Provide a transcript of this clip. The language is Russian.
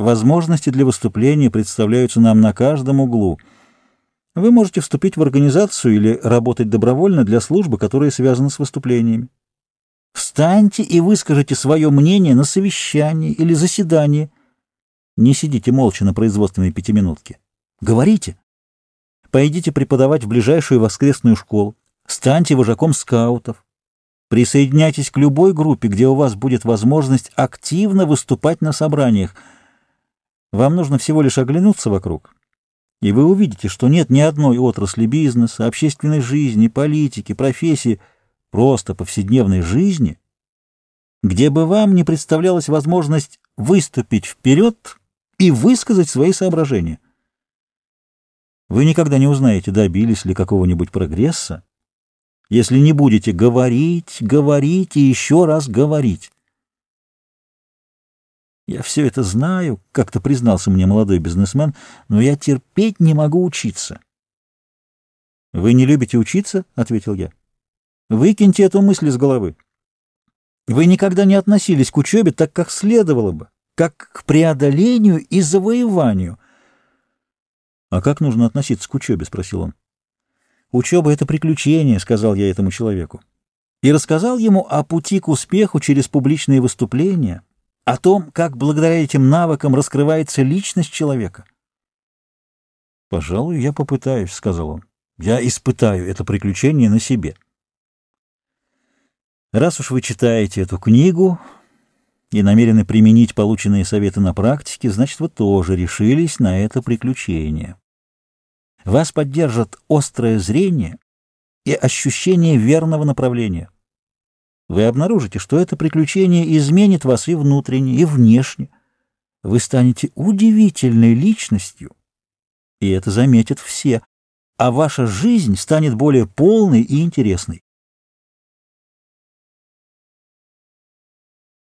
Возможности для выступления представляются нам на каждом углу. Вы можете вступить в организацию или работать добровольно для службы, которая связана с выступлениями. Встаньте и выскажите свое мнение на совещании или заседании. Не сидите молча на производственной пятиминутке. Говорите. Пойдите преподавать в ближайшую воскресную школу. Станьте вожаком скаутов. Присоединяйтесь к любой группе, где у вас будет возможность активно выступать на собраниях. Вам нужно всего лишь оглянуться вокруг, и вы увидите, что нет ни одной отрасли бизнеса, общественной жизни, политики, профессии, просто повседневной жизни, где бы вам не представлялась возможность выступить вперед и высказать свои соображения. Вы никогда не узнаете, добились ли какого-нибудь прогресса, если не будете говорить, говорить и еще раз говорить. Я все это знаю, — как-то признался мне молодой бизнесмен, — но я терпеть не могу учиться. — Вы не любите учиться? — ответил я. — Выкиньте эту мысль из головы. Вы никогда не относились к учебе так, как следовало бы, как к преодолению и завоеванию. — А как нужно относиться к учебе? — спросил он. — Учеба — это приключение, — сказал я этому человеку. И рассказал ему о пути к успеху через публичные выступления — о том, как благодаря этим навыкам раскрывается личность человека. «Пожалуй, я попытаюсь», — сказал он. «Я испытаю это приключение на себе». Раз уж вы читаете эту книгу и намерены применить полученные советы на практике, значит, вы тоже решились на это приключение. Вас поддержат острое зрение и ощущение верного направления вы обнаружите, что это приключение изменит вас и внутренне, и внешне. Вы станете удивительной личностью, и это заметят все, а ваша жизнь станет более полной и интересной.